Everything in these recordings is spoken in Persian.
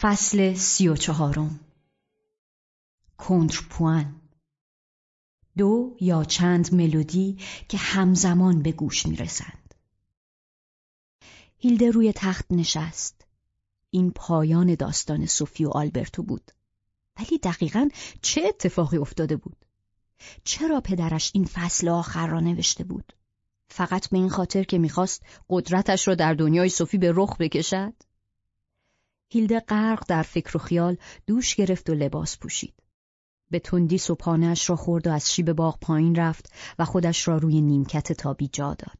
فصل سی و چهارم کنترپوان دو یا چند ملودی که همزمان به گوش می رسند. هیلده روی تخت نشست. این پایان داستان سوفی و آلبرتو بود. ولی دقیقا چه اتفاقی افتاده بود؟ چرا پدرش این فصل آخر را نوشته بود؟ فقط به این خاطر که می‌خواست قدرتش را در دنیای صوفی به رخ بکشد؟ هیلده غرق در فکر و خیال دوش گرفت و لباس پوشید. به تندی صبحانهاش را خورد و از شیب باغ پایین رفت و خودش را روی نیمکت تابی جا داد.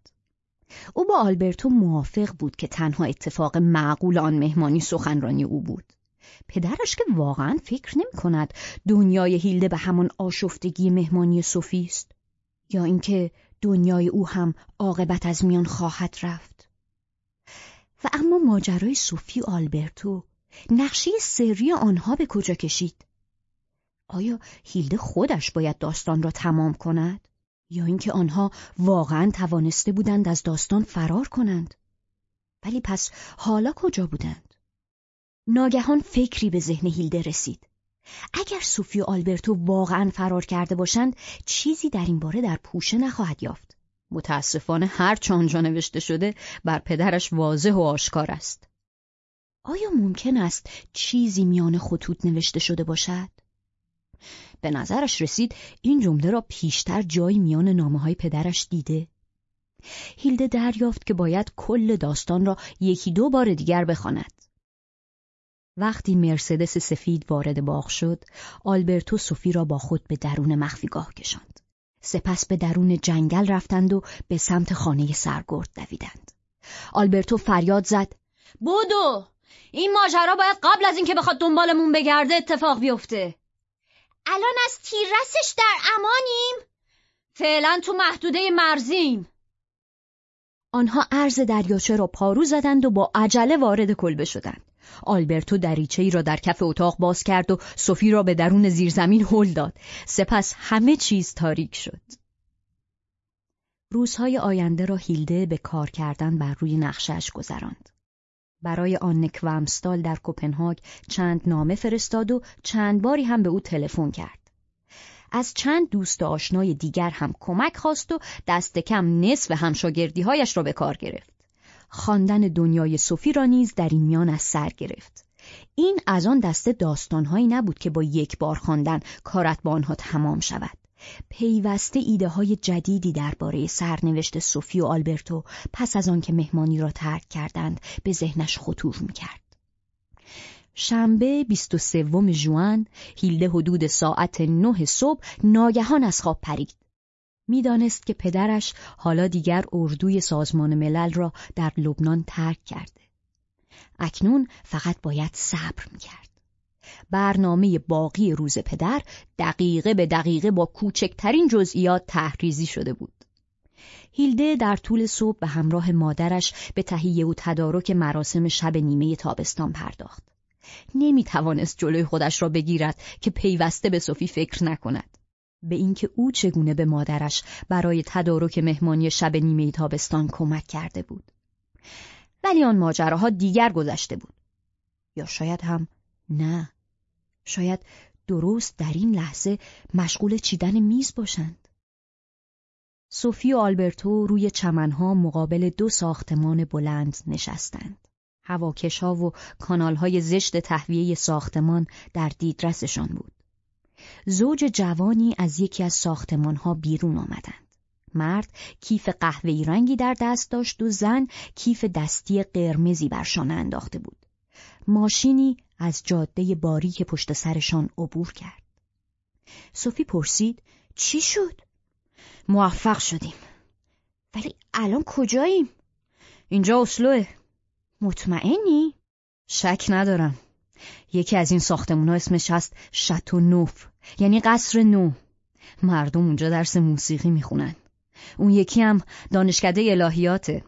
او با آلبرتو موافق بود که تنها اتفاق معقول آن مهمانی سخنرانی او بود. پدرش که واقعا فکر نمی کند دنیای هیلده به همان آشفتگی مهمانی صوفی است یا اینکه دنیای او هم عاقبت از میان خواهد رفت. و اما ماجرای صوفی و آلبرتو نقشه سری آنها به کجا کشید؟ آیا هیلده خودش باید داستان را تمام کند؟ یا اینکه آنها واقعا توانسته بودند از داستان فرار کنند؟ ولی پس حالا کجا بودند؟ ناگهان فکری به ذهن هیلده رسید. اگر صوفی و آلبرتو واقعا فرار کرده باشند چیزی در این باره در پوشه نخواهد یافت. متاسفانه هر آنجا نوشته شده بر پدرش واضح و آشکار است. آیا ممکن است چیزی میان خطوط نوشته شده باشد؟ به نظرش رسید این جمله را پیشتر جایی میان نامه های پدرش دیده. هیلده دریافت که باید کل داستان را یکی دو بار دیگر بخواند. وقتی مرسدس سفید وارد باغ شد، آلبرتو سوفی را با خود به درون مخفیگاه کشاند. سپس به درون جنگل رفتند و به سمت خانه سرگرد دویدند. آلبرتو فریاد زد: بودو! این ماجرا باید قبل از اینکه بخواد دنبالمون بگرده اتفاق بیفته. الان از تیررسش در امانیم؟ فعلا تو محدوده مرزیم. آنها عرض دریاچه را پارو زدند و با عجله وارد کلبه شدند. آلبرتو دریچه ای را در کف اتاق باز کرد و سوفی را به درون زیرزمین هل داد. سپس همه چیز تاریک شد. روزهای آینده را هیلده به کار کردن بر روی نقشش گذراند. برای آن کومستال در کوپنهاگ چند نامه فرستاد و چند باری هم به او تلفن کرد. از چند دوست آشنای دیگر هم کمک خواست و دست کم نصف همشاگردیهایش را به کار گرفت. خواندن دنیای صوفی را نیز در این میان از سر گرفت. این از آن دسته داستانهایی نبود که با یک بار خواندن کارت با آنها تمام شود. پیوسته ایده های جدیدی درباره سرنوشت سوفی و آلبرتو پس از آنکه مهمانی را ترک کردند به ذهنش خطور می‌کرد. شنبه 23 ژوئن هیلده حدود ساعت نه صبح ناگهان از خواب پرید. می‌دانست که پدرش حالا دیگر اردوی سازمان ملل را در لبنان ترک کرده. اکنون فقط باید صبر می‌کرد. برنامه باقی روز پدر دقیقه به دقیقه با کوچکترین جزئیات تحریزی شده بود. هیلده در طول صبح به همراه مادرش به تهیه و تدارک مراسم شب نیمه تابستان پرداخت. نمی توانست جلوی خودش را بگیرد که پیوسته به صوفی فکر نکند. به اینکه او چگونه به مادرش برای تدارک مهمانی شب نیمه تابستان کمک کرده بود. ولی آن ماجراها دیگر گذشته بود. یا شاید هم نه. شاید درست در این لحظه مشغول چیدن میز باشند. سوفی و آلبرتو روی چمنها مقابل دو ساختمان بلند نشستند. هواکشها و کانالهای زشت تهویه ساختمان در دیدرسشان بود. زوج جوانی از یکی از ساختمانها بیرون آمدند. مرد کیف قهوه‌ای رنگی در دست داشت و زن کیف دستی قرمزی برشان انداخته بود. ماشینی از جاده باری که پشت سرشان عبور کرد. صوفی پرسید چی شد؟ موفق شدیم. ولی الان کجاییم؟ اینجا اصلوه. مطمئنی؟ شک ندارم. یکی از این ساختمون ها اسمش هست شتو نوف یعنی قصر نو. مردم اونجا درس موسیقی می‌خونن. اون یکی هم دانشکده الهیاته.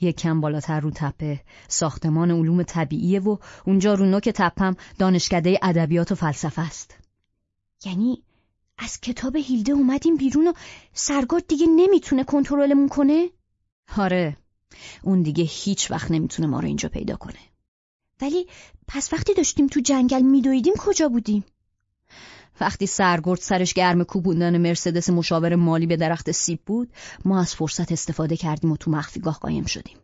یکم بالاتر رو تپه ساختمان علوم طبیعیه و اونجا رو نوک تپم دانشکده ادبیات و فلسفه است. یعنی از کتاب هیلده اومدیم بیرون و سرگرد دیگه نمی‌تونه کنترلمون کنه؟ آره. اون دیگه هیچ وقت نمی‌تونه ما رو اینجا پیدا کنه. ولی پس وقتی داشتیم تو جنگل میدویدیم کجا بودیم؟ وقتی سرگرد سرش گرم کوبوندن مرسدس مشاور مالی به درخت سیب بود ما از فرصت استفاده کردیم و تو مخفیگاه قایم شدیم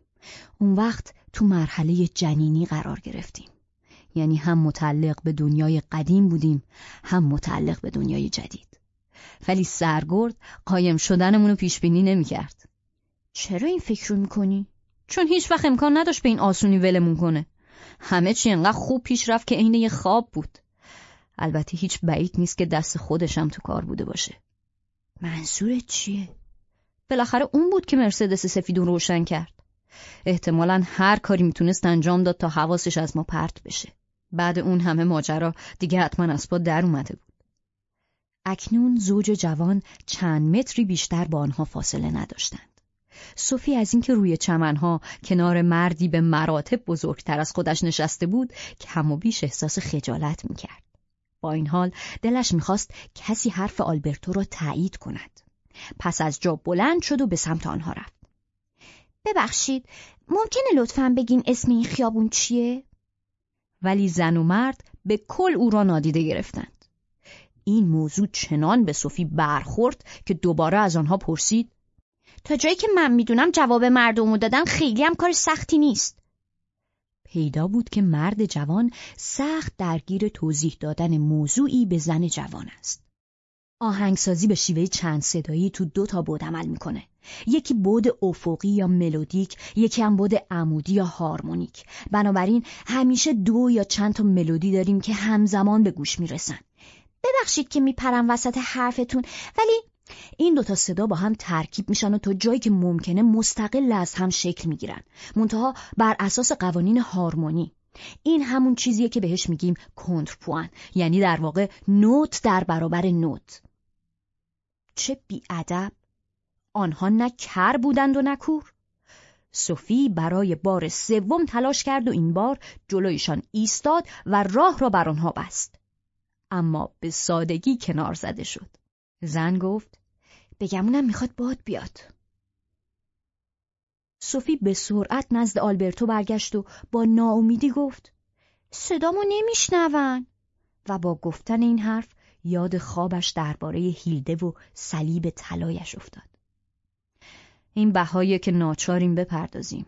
اون وقت تو مرحله جنینی قرار گرفتیم یعنی هم متعلق به دنیای قدیم بودیم هم متعلق به دنیای جدید ولی سرگرد قایم شدنمون رو پیش بینی نمی‌کرد. چرا این فکر رو می‌کنی؟ چون هیچ وقت امکان نداشت به این آسونی ولمون کنه. همه چی انقدر خوب پیش رفت که عین یه خواب بود. البته هیچ بعید نیست که دست خودشم تو کار بوده باشه. منظورت چیه؟ بالاخره اون بود که مرسدس سفیدون روشن کرد. احتمالا هر کاری می‌تونست انجام داد تا حواسش از ما پرت بشه. بعد اون همه ماجرا دیگه حتما از پا در اومده بود. اکنون زوج جوان چند متری بیشتر با آنها فاصله نداشتند. صوفی از اینکه روی چمنها کنار مردی به مراتب بزرگتر از خودش نشسته بود کم و بیش احساس خجالت می‌کرد. با این حال دلش می‌خواست کسی حرف آلبرتو را تایید کند. پس از جا بلند شد و به سمت آنها رفت. ببخشید، ممکنه لطفا بگین اسم این خیابون چیه؟ ولی زن و مرد به کل او را نادیده گرفتند. این موضوع چنان به صوفی برخورد که دوباره از آنها پرسید تا جایی که من می‌دونم جواب مردمو دادن خیلی هم کار سختی نیست پیدا بود که مرد جوان سخت درگیر توضیح دادن موضوعی به زن جوان است. آهنگسازی به شیوه چند صدایی تو دو تا بود عمل می‌کنه. یکی بود افقی یا ملودیک یکی هم بود عمودی یا هارمونیک. بنابراین همیشه دو یا چند تا ملودی داریم که همزمان به گوش می‌رسن. ببخشید که میپرم وسط حرفتون ولی این دوتا صدا با هم ترکیب میشن و تا جایی که ممکنه مستقل از هم شکل می‌گیرن. منتها بر اساس قوانین هارمونی. این همون چیزیه که بهش میگیم کنترپوان یعنی در واقع نوت در برابر نوت. چه بیادب. آنها نه کر بودند و نه کور. صوفی برای بار سوم تلاش کرد و این بار جلویشان ایستاد و راه را بر آنها بست. اما به سادگی کنار زده شد. زن گفت بگمونم می‌خواد باد بیاد. صوفی به سرعت نزد آلبرتو برگشت و با ناامیدی گفت صدامو نمیشنون و با گفتن این حرف یاد خوابش درباره هیلده و صلیب طلایش افتاد. این بهایی که ناچاریم بپردازیم.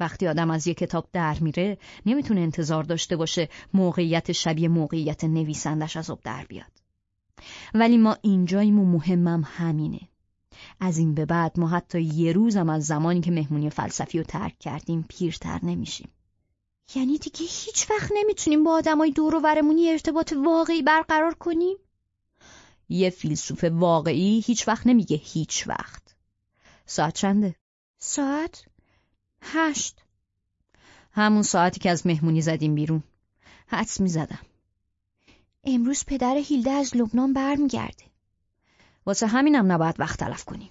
وقتی آدم از یک کتاب در میره نمی‌تونه انتظار داشته باشه موقعیت شبیه موقعیت نویسندش از آب در بیاد ولی ما اینجاییم و مهمم همینه از این به بعد ما حتی یه روزم از زمانی که مهمونی فلسفی رو ترک کردیم پیرتر نمیشیم یعنی دیگه هیچ وقت نمی‌تونیم با آدمای دور و برمونی ارتباط واقعی برقرار کنیم؟ یه فیلسوف واقعی هیچ وقت نمیگه هیچ وقت ساعت چنده؟ ساعت؟ هشت همون ساعتی که از مهمونی زدیم بیرون حدس می زدم امروز پدر هیلده از لبنان برمیگرده. واسه همینم نباید وقت تلف کنیم.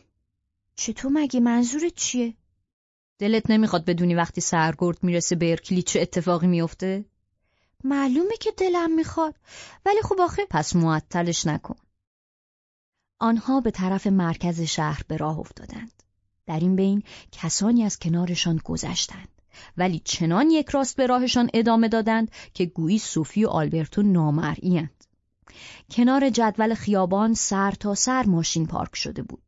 چطور مگه منظورت چیه؟ دلت نمی‌خواد بدونی وقتی سرگرد می‌رسه به ارکلی چه اتفاقی میفته؟ معلومه که دلم می‌خواد. ولی خب آخه پس معطلش نکن. آنها به طرف مرکز شهر به راه افتادند. در این بین کسانی از کنارشان گذشتند. ولی چنان یک راست به راهشان ادامه دادند که گویی صوفی و آلبرتو نامرئیاند. کنار جدول خیابان سر تا سر ماشین پارک شده بود.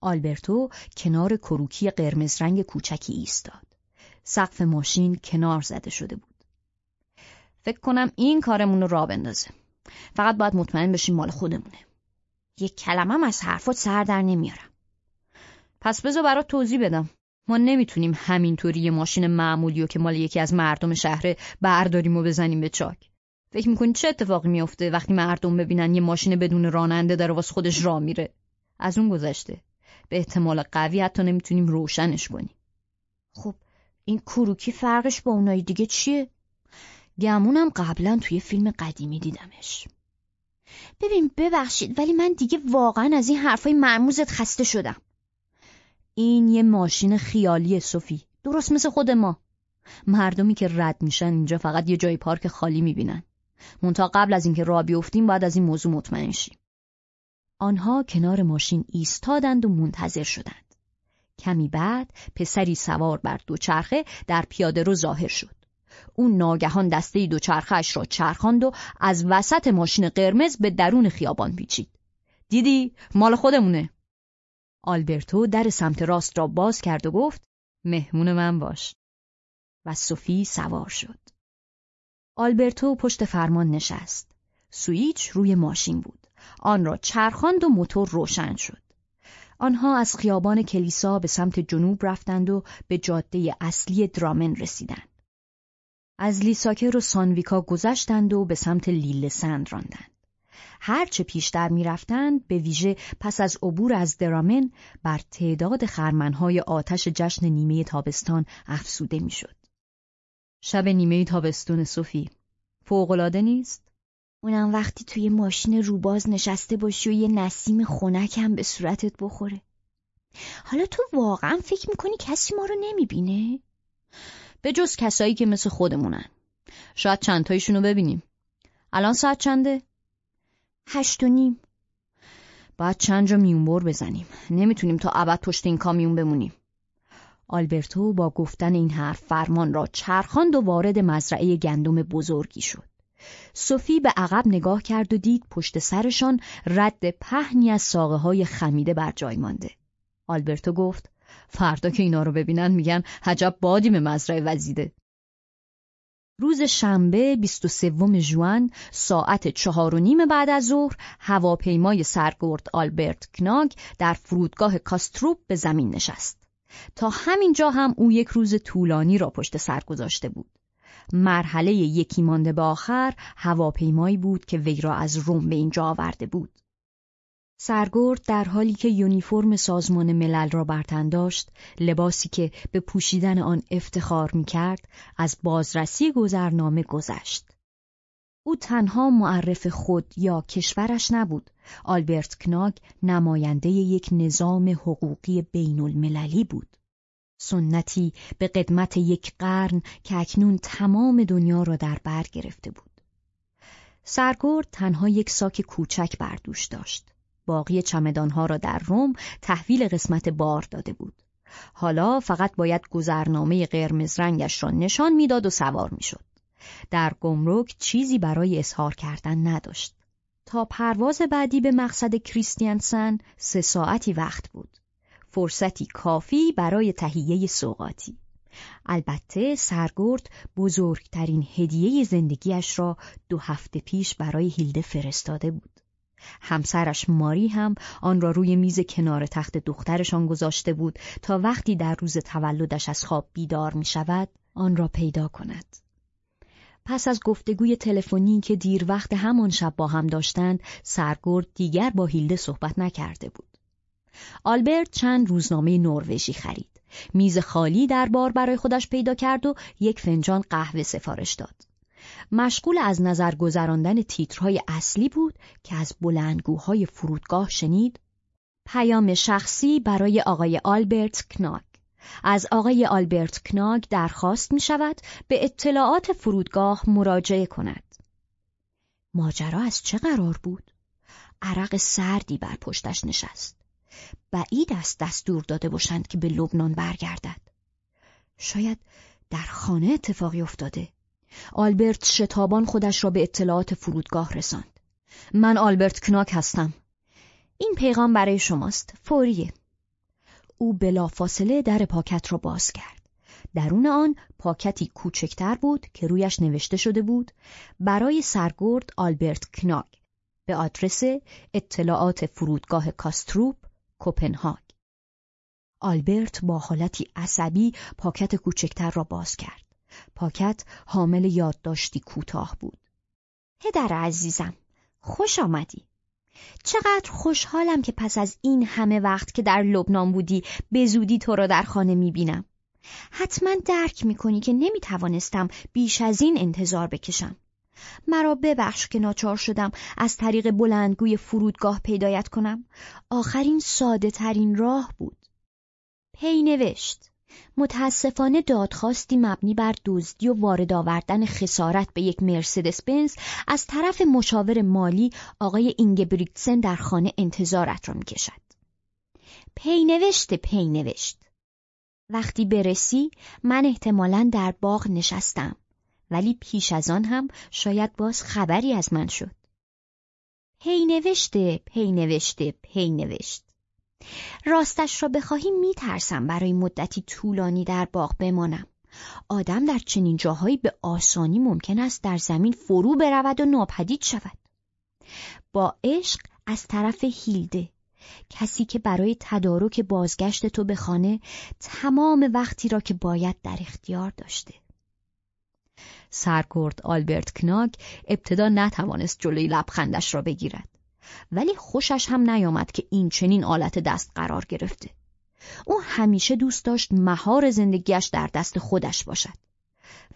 آلبرتو کنار کروکی قرمز رنگ کوچکی ایستاد. سقف ماشین کنار زده شده بود. فکر کنم این کارمون رو را بندازه. فقط باید مطمئن بشیم مال خودمونه. یک کلمم از حرفات سر در نمیارم. پس بذار برات توضیح بدم. ما نمی‌تونیم همینطوری یه ماشین معمولی و که مال یکی از مردم شهره برداریم و بزنیم به چاک. فکر می‌کنی چه اتفاقی میافته وقتی مردم ببینن یه ماشین بدون راننده داره واسه خودش راه میره؟ از اون گذشته. به احتمال قوی حتی نمی‌تونیم روشنش کنیم. خب این کروکی فرقش با اونای دیگه چیه؟ گمونم قبلا توی فیلم قدیمی دیدمش. ببین ببخشید ولی من دیگه واقعا از این حرفای مرموزت خسته شدم. این یه ماشین خیالی صوفی. درست مثل خود ما. مردمی که رد میشن اینجا فقط یه جای پارک خالی می‌بینن. منتها قبل از اینکه راه بیفتیم باید از این موضوع مطمئن شیم. آنها کنار ماشین ایستادند و منتظر شدند. کمی بعد پسری سوار بر دوچرخه در پیاده رو ظاهر شد. او ناگهان دسته دوچرخش را چرخاند و از وسط ماشین قرمز به درون خیابان پیچید. دیدی؟ مال خودمونه. آلبرتو در سمت راست را باز کرد و گفت مهمون من باش. و صوفی سوار شد. آلبرتو پشت فرمان نشست. سویچ روی ماشین بود. آن را چرخاند و موتور روشن شد. آنها از خیابان کلیسا به سمت جنوب رفتند و به جاده اصلی درامن رسیدند. از لیساکر و سانویکا گذشتند و به سمت لیل سند راندند. هرچه پیشتر می‌رفتند به ویژه پس از عبور از درامن بر تعداد خرمنهای آتش جشن نیمه تابستان افسوده می‌شد. شب نیمه تابستون صوفی فوقالعاده نیست؟ اونم وقتی توی ماشین روباز نشسته باشی و یه نسیم خونکم به صورتت بخوره. حالا تو واقعا فکر می‌کنی کسی ما رو نمی‌بینه؟ به جز کسایی که مثل خودمونن. شاید چند تایشون رو ببینیم. الان ساعت چنده؟ هشت و نیم. باید چند جا میونبر بزنیم. نمی‌تونیم تا ابد پشت این کامیون بمونیم. آلبرتو با گفتن این حرف فرمان را چرخاند و وارد مزرعه گندم بزرگی شد. صوفی به عقب نگاه کرد و دید پشت سرشان رد پهنی از ساقه های خمیده بر جای مانده. آلبرتو گفت فردا که اینا رو ببینن میگن حجب بادی به مزرعه وزیده. روز شنبه 23 ژوئن ساعت چهار و نیم بعد از ظهر هواپیمای سرگرد آلبرت کناگ در فرودگاه کاستروپ به زمین نشست. تا همینجا هم او یک روز طولانی را پشت سر گذاشته بود. مرحله یکی مانده به آخر هواپیمایی بود که وی را از روم به اینجا آورده بود. سرگرد در حالی که یونیفرم سازمان ملل را برتن داشت، لباسی که به پوشیدن آن افتخار می کرد، از بازرسی گذرنامه گذشت. او تنها معرف خود یا کشورش نبود. آلبرت کناگ نماینده یک نظام حقوقی بین المللی بود. سنتی به قدمت یک قرن که اکنون تمام دنیا را در بر گرفته بود. سرگرد تنها یک ساک کوچک بردوش داشت. باقی چمدانها را در روم تحویل قسمت بار داده بود. حالا فقط باید گذرنامه قرمز رنگش را نشان می‌داد و سوار می‌شد. در گمرک چیزی برای اظهار کردن نداشت. تا پرواز بعدی به مقصد کریستیانسن سه ساعتی وقت بود. فرصتی کافی برای تهیه سوقاتی. البته سرگرد بزرگترین هدیه زندگیش را دو هفته پیش برای هیلده فرستاده بود. همسرش ماری هم آن را روی میز کنار تخت دخترشان گذاشته بود تا وقتی در روز تولدش از خواب بیدار می شود آن را پیدا کند. پس از گفتگوی تلفنی که دیر وقت همان شب با هم داشتند سرگرد دیگر با هیلده صحبت نکرده بود. آلبرت چند روزنامه نروژی خرید. میز خالی در بار برای خودش پیدا کرد و یک فنجان قهوه سفارش داد. مشغول از نظر گذراندن تیترهای اصلی بود که از بلندگوهای فرودگاه شنید پیام شخصی برای آقای آلبرت کناگ از آقای آلبرت کناگ درخواست می شود به اطلاعات فرودگاه مراجعه کند. ماجرا از چه قرار بود؟ عرق سردی بر پشتش نشست. بعید است دستور داده باشند که به لبنان برگردد. شاید در خانه اتفاقی افتاده. آلبرت شتابان خودش را به اطلاعات فرودگاه رساند. من آلبرت کناک هستم. این پیغام برای شماست. فوریه. او بلافاصله در پاکت را باز کرد. درون آن پاکتی کوچکتر بود که رویش نوشته شده بود برای سرگرد آلبرت کناگ به آدرس اطلاعات فرودگاه کاستروپ کوپنهاگ. آلبرت با حالتی عصبی پاکت کوچکتر را باز کرد. پاکت حامل یادداشتی کوتاه بود. پدر عزیزم، خوش آمدی. چقدر خوشحالم که پس از این همه وقت که در لبنان بودی به زودی تو را در خانه می‌بینم. حتما درک می‌کنی که نمی‌توانستم بیش از این انتظار بکشم. مرا ببخش که ناچار شدم از طریق بلندگوی فرودگاه پیدایت کنم. آخرین ساده ترین راه بود. پی نوشت. متاسفانه دادخواستی مبنی بر دزدی و وارد آوردن خسارت به یک مرسدس بنز از طرف مشاور مالی آقای اینگبریکسن در خانه انتظارت را می‌کشد. پی‌نوشت پی‌نوشت وقتی برسی من احتمالا در باغ نشستم ولی پیش از آن هم شاید باز خبری از من شد. پی نوشته، پی نوشته، پی نوشت. راستش را بخواهی میترسم برای مدتی طولانی در باغ بمانم. آدم در چنین جاهایی به آسانی ممکن است در زمین فرو برود و ناپدید شود. با عشق از طرف هیلده کسی که برای تدارک بازگشت تو به خانه تمام وقتی را که باید در اختیار داشته. سرگرد آلبرت کناگ ابتدا نتوانست جلوی لبخندش را بگیرد ولی خوشش هم نیامد که این چنین آلت دست قرار گرفته. او همیشه دوست داشت مهار زندگیش در دست خودش باشد.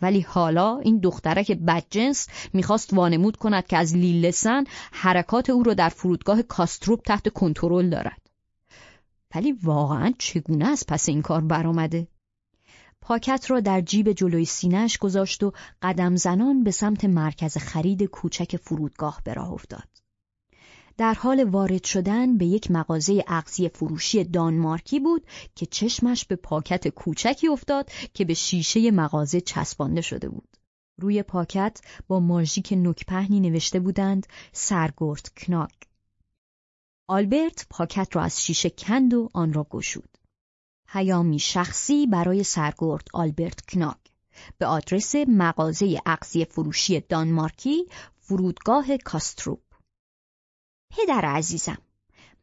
ولی حالا این دخترک بدجنس می‌خواست وانمود کند که از لیلسن حرکات او را در فرودگاه کاستروپ تحت کنترل دارد. ولی واقعا چگونه از پس این کار برآمده؟ پاکت را در جیب جلوی سینهش گذاشت و قدم زنان به سمت مرکز خرید کوچک فرودگاه به راه افتاد. در حال وارد شدن به یک مغازه اغذیه فروشی دانمارکی بود که چشمش به پاکت کوچکی افتاد که به شیشه مغازه چسبانده شده بود. روی پاکت با ماژیک نکپهنی نوشته بودند سرگرد کناک. آلبرت پاکت را از شیشه کند و آن را گشود. پیامی شخصی برای سرگرد آلبرت کناگ به آدرس مغازه اقضی فروشی دانمارکی فرودگاه کاستروپ پدر عزیزم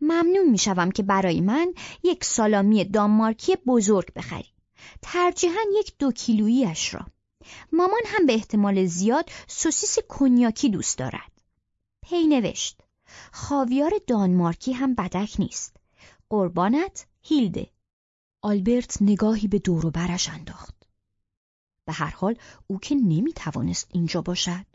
ممنون می‌شوم که برای من یک سالامی دانمارکی بزرگ بخری. ترجیحاً یک دو کیلوییش را. مامان هم به احتمال زیاد سوسیس کنیاکی دوست دارد. پی نوشت خاویار دانمارکی هم بدک نیست. قربانت هیلده. آلبرت نگاهی به دور و برش انداخت. به هر حال او که نمی توانست اینجا باشد.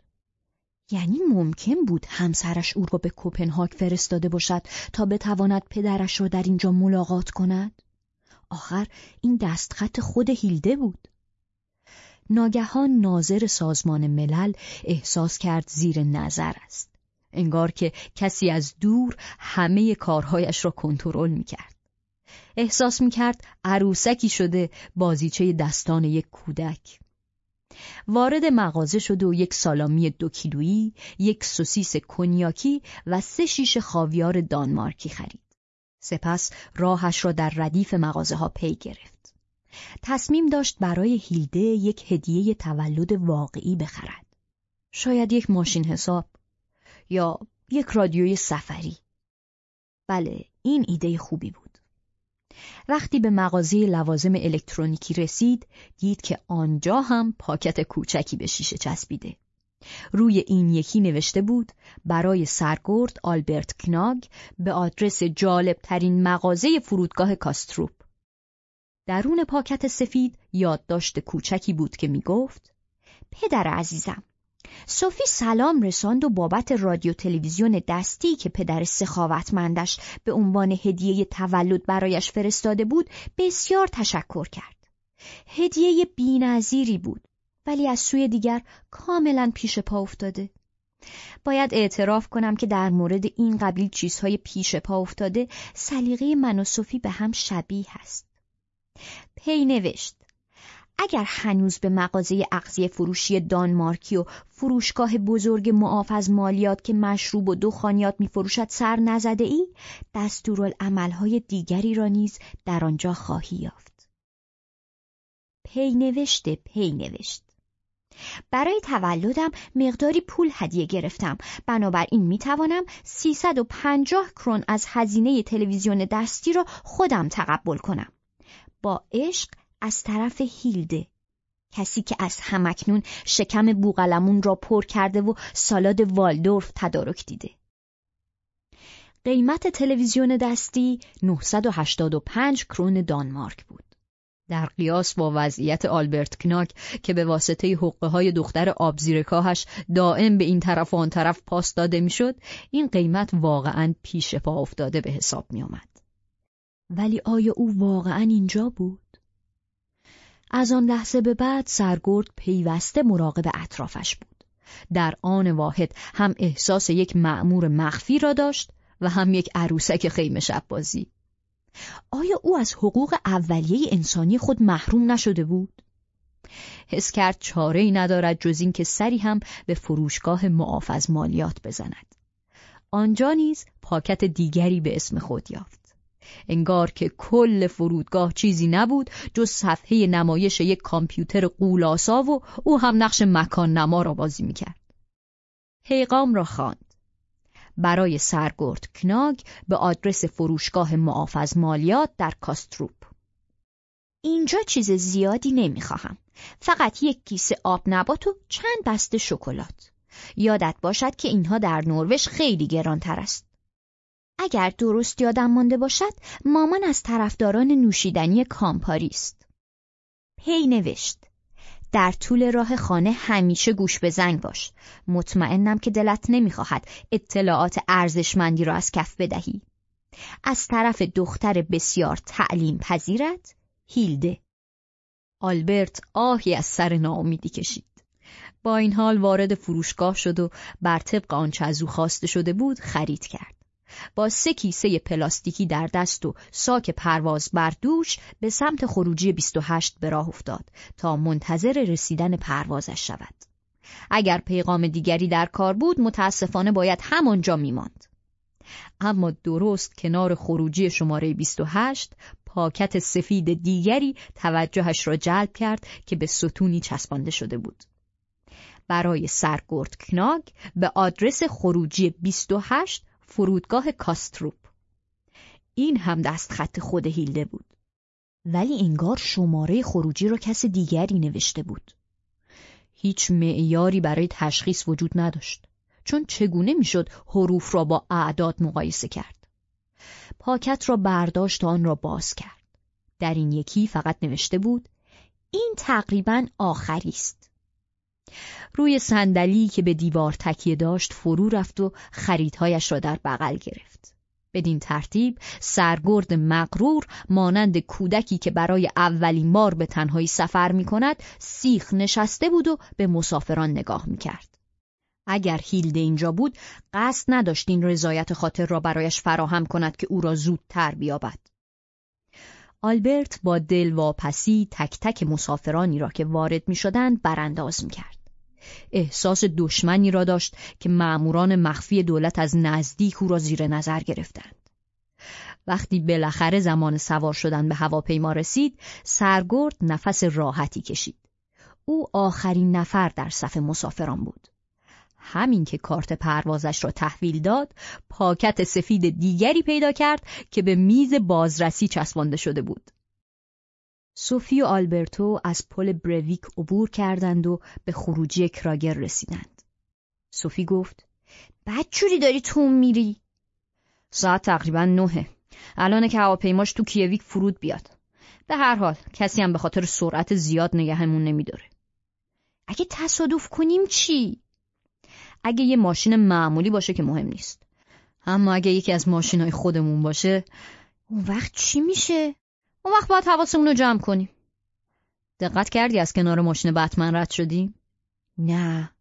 یعنی ممکن بود همسرش او را به کوپنهاگ فرستاده باشد تا بتواند پدرش را در اینجا ملاقات کند؟ آخر این دستخط خود هیلده بود. ناگهان ناظر سازمان ملل احساس کرد زیر نظر است. انگار که کسی از دور همه کارهایش را کنترل می کرد. احساس می‌کرد عروسکی شده بازیچه دستان یک کودک. وارد مغازه شد و یک سالامی دو کیلویی، یک سوسیس کنیاکی و سه شیش خاویار دانمارکی خرید. سپس راهش را در ردیف مغازه ها پی گرفت. تصمیم داشت برای هیلده یک هدیه تولد واقعی بخرد. شاید یک ماشین حساب یا یک رادیوی سفری. بله، این ایده خوبی بود. وقتی به مغازه لوازم الکترونیکی رسید دید که آنجا هم پاکت کوچکی به شیشه چسبیده. روی این یکی نوشته بود برای سرگرد آلبرت کناگ به آدرس جالب ترین مغازه فرودگاه کاستروپ. درون پاکت سفید یادداشت کوچکی بود که می گفت پدر عزیزم صوفی سلام رساند و بابت رادیو تلویزیون دستی که پدر سخاوتمندش به عنوان هدیه تولد برایش فرستاده بود بسیار تشکر کرد. هدیه بینظیری بود ولی از سوی دیگر کاملا پیش پا افتاده. باید اعتراف کنم که در مورد این قبیل چیزهای پیش پا افتاده سلیقه من و صوفی به هم شبیه است. پی نوشت اگر هنوز به مغازه اغذیه فروشی دانمارکی و فروشگاه بزرگ معاف از مالیات که مشروب و دخانیات میفروشد سر نزده ای دستورالعملهای دیگری را نیز در آنجا خواهی یافت. پی‌نوشت پی‌نوشت برای تولدم مقداری پول هدیه گرفتم. بنابراین می توانم 350 کرون از هزینه تلویزیون دستی را خودم تقبل کنم. با عشق از طرف هیلده کسی که از همکنون شکم بوغلمون را پر کرده و سالاد والدورف تدارک دیده قیمت تلویزیون دستی 985 کرون دانمارک بود. در قیاس با وضعیت آلبرت کناک که به واسطه حقه های دختر آبزیرکاهش دائم به این طرف و آن طرف پاس داده می‌شد، این قیمت واقعا پیش پا افتاده به حساب می آمد. ولی آیا او واقعا اینجا بود؟ از آن لحظه به بعد سرگرد پیوسته مراقب اطرافش بود. در آن واحد هم احساس یک معمور مخفی را داشت و هم یک عروسک خیمه شب بازی. آیا او از حقوق اولیه انسانی خود محروم نشده بود؟ حس کرد چاره ای ندارد جز این که سری هم به فروشگاه معاف مالیات بزند. آنجا نیز پاکت دیگری به اسم خود یافت. انگار که کل فرودگاه چیزی نبود جز صفحه نمایش یک کامپیوتر قولاسا و او هم نقش مکان نما را بازی می‌کرد. پیغام را خواند. برای سرگرد کناگ به آدرس فروشگاه معاف از مالیات در کاستروپ. اینجا چیز زیادی نمی‌خواهم. فقط یک کیسه آب نبات و چند بسته شکلات. یادت باشد که اینها در نروژ خیلی گرانتر است. اگر درست یادم مانده باشد مامان از طرفداران نوشیدنی کامپاری است. پی نوشت در طول راه خانه همیشه گوش به زنگ باش. مطمئنم که دلت نمی‌خواهد اطلاعات ارزشمندی را از کف بدهی. از طرف دختر بسیار تعلیم پذیرت هیلده. آلبرت آهی از سر ناامیدی کشید. با این حال وارد فروشگاه شد و بر طبق آنچه از او خواسته شده بود خرید کرد. با سه کیسه پلاستیکی در دست و ساک پرواز بر دوش به سمت خروجی 28 به راه افتاد تا منتظر رسیدن پروازش شود. اگر پیغام دیگری در کار بود متاسفانه باید همانجا میماند. اما درست کنار خروجی شماره 28 پاکت سفید دیگری توجهش را جلب کرد که به ستونی چسبانده شده بود. برای سرگرد کناگ به آدرس خروجی 28 فرودگاه کاستروپ. این هم دست خط خود هیلده بود. ولی انگار شماره خروجی را کس دیگری نوشته بود. هیچ معیاری برای تشخیص وجود نداشت چون چگونه می‌شد حروف را با اعداد مقایسه کرد؟ پاکت را برداشت و آن را باز کرد. در این یکی فقط نوشته بود این تقریبا آخری است روی صندلی که به دیوار تکیه داشت فرو رفت و خریدهایش را در بغل گرفت. بدین ترتیب سرگرد مغرور مانند کودکی که برای اولین بار به تنهایی سفر می کند سیخ نشسته بود و به مسافران نگاه می کرد. اگر هیلده اینجا بود قصد نداشت این رضایت خاطر را برایش فراهم کند که او را زودتر بیابد. آلبرت با دل واپسی تک تک مسافرانی را که وارد می شدند برانداز می کرد. احساس دشمنی را داشت که معموران مخفی دولت از نزدیک او را زیر نظر گرفتند. وقتی بالاخره زمان سوار شدن به هواپیما رسید، سرگرد نفس راحتی کشید. او آخرین نفر در صف مسافران بود. همین که کارت پروازش را تحویل داد، پاکت سفید دیگری پیدا کرد که به میز بازرسی چسبانده شده بود. سوفی و آلبرتو از پل برویک عبور کردند و به خروجی کراگر رسیدند. سوفی گفت بدجوری داری تو میری؟ ساعت تقریبا نهه. الانه که هواپیماش تو کیویک فرود بیاد. به هر حال کسی هم به خاطر سرعت زیاد نگهمون نمیداره. اگه تصادف کنیم چی؟ اگه یه ماشین معمولی باشه که مهم نیست. اما اگه یکی از ماشینای خودمون باشه اون وقت چی میشه؟ اون وقت باید حواسمون رو جمع کنیم. دقت کردی از کنار ماشین بتمن رد شدی؟ نه.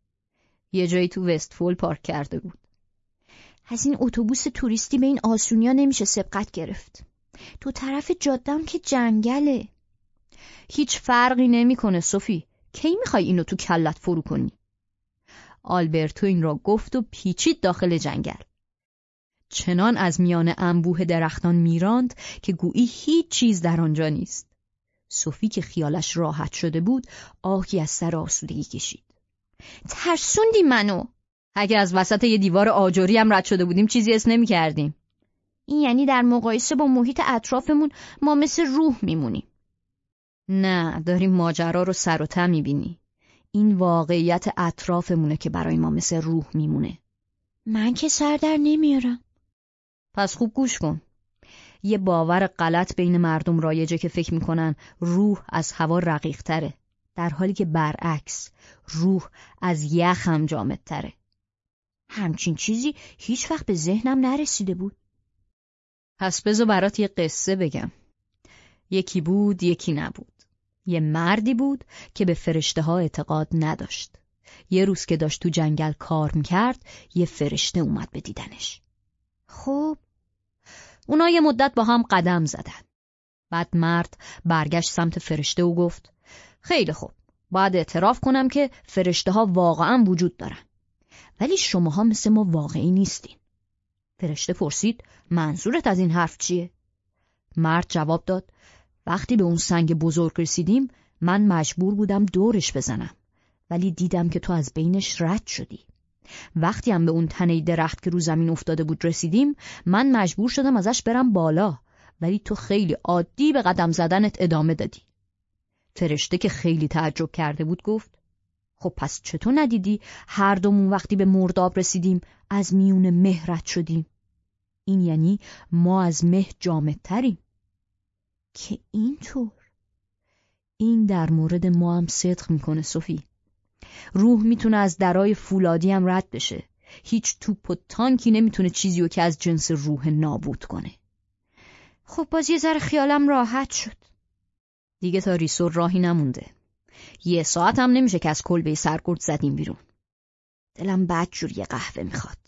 یه جایی تو وستفول پارک کرده بود. از این اتوبوس توریستی به این آسونیا نمیشه سبقت گرفت. تو طرف جادم که جنگله. هیچ فرقی نمی‌کنه صوفی. کی می‌خوای اینو تو کلت فرو کنی؟ آلبرتو این را گفت و پیچید داخل جنگل. چنان از میان انبوه درختان میراند که گویی هیچ چیز در آنجا نیست. صوفی که خیالش راحت شده بود آهی از سر آسودگی کشید. ترسوندی منو. اگه از وسط یه دیوار آجوری هم رد شده بودیم چیزی اس نمی کردیم. این یعنی در مقایسه با محیط اطرافمون ما مثل روح میمونیم. نه داریم ماجرا رو سر و تم می‌بینی. این واقعیت اطرافمونه که برای ما مثل روح میمونه. من که سر در نمیارم. پس خوب گوش کن. یه باور غلط بین مردم رایجه که فکر می‌کنن روح از هوا رقیق تره در حالی که برعکس روح از یخ هم جامد تره همچین چیزی هیچ وقت به ذهنم نرسیده بود. پس بزو برات یه قصه بگم. یکی بود یکی نبود. یه مردی بود که به فرشته ها اعتقاد نداشت. یه روز که داشت تو جنگل کار می‌کرد یه فرشته اومد به دیدنش. خب اونا یه مدت با هم قدم زدن. بعد مرد برگشت سمت فرشته و گفت خیلی خوب. باید اعتراف کنم که فرشته ها واقعا وجود دارن. ولی شماها مثل ما واقعی نیستین. فرشته پرسید منظورت از این حرف چیه؟ مرد جواب داد وقتی به اون سنگ بزرگ رسیدیم من مجبور بودم دورش بزنم. ولی دیدم که تو از بینش رد شدی. وقتی هم به اون تنه درخت که رو زمین افتاده بود رسیدیم من مجبور شدم ازش برم بالا. ولی تو خیلی عادی به قدم زدنت ادامه دادی. فرشته که خیلی تعجب کرده بود گفت خب پس چطور ندیدی هر دومون وقتی به مرداب رسیدیم از میون مهرت شدیم؟ این یعنی ما از مه جامدتریم که اینطور؟ این در مورد ما هم صدق می‌کنه صوفی روح می‌تونه از درای فولادی هم رد بشه. هیچ توپ و تانکی نمی‌تونه چیزی که از جنس روح نابود کنه. خب باز یه ذره خیالم راحت شد. دیگه تا ریسور راهی نمونده. یه ساعت هم نمیشه که از کلبه سرگرد زدیم بیرون. دلم بعد یه قهوه می‌خواد.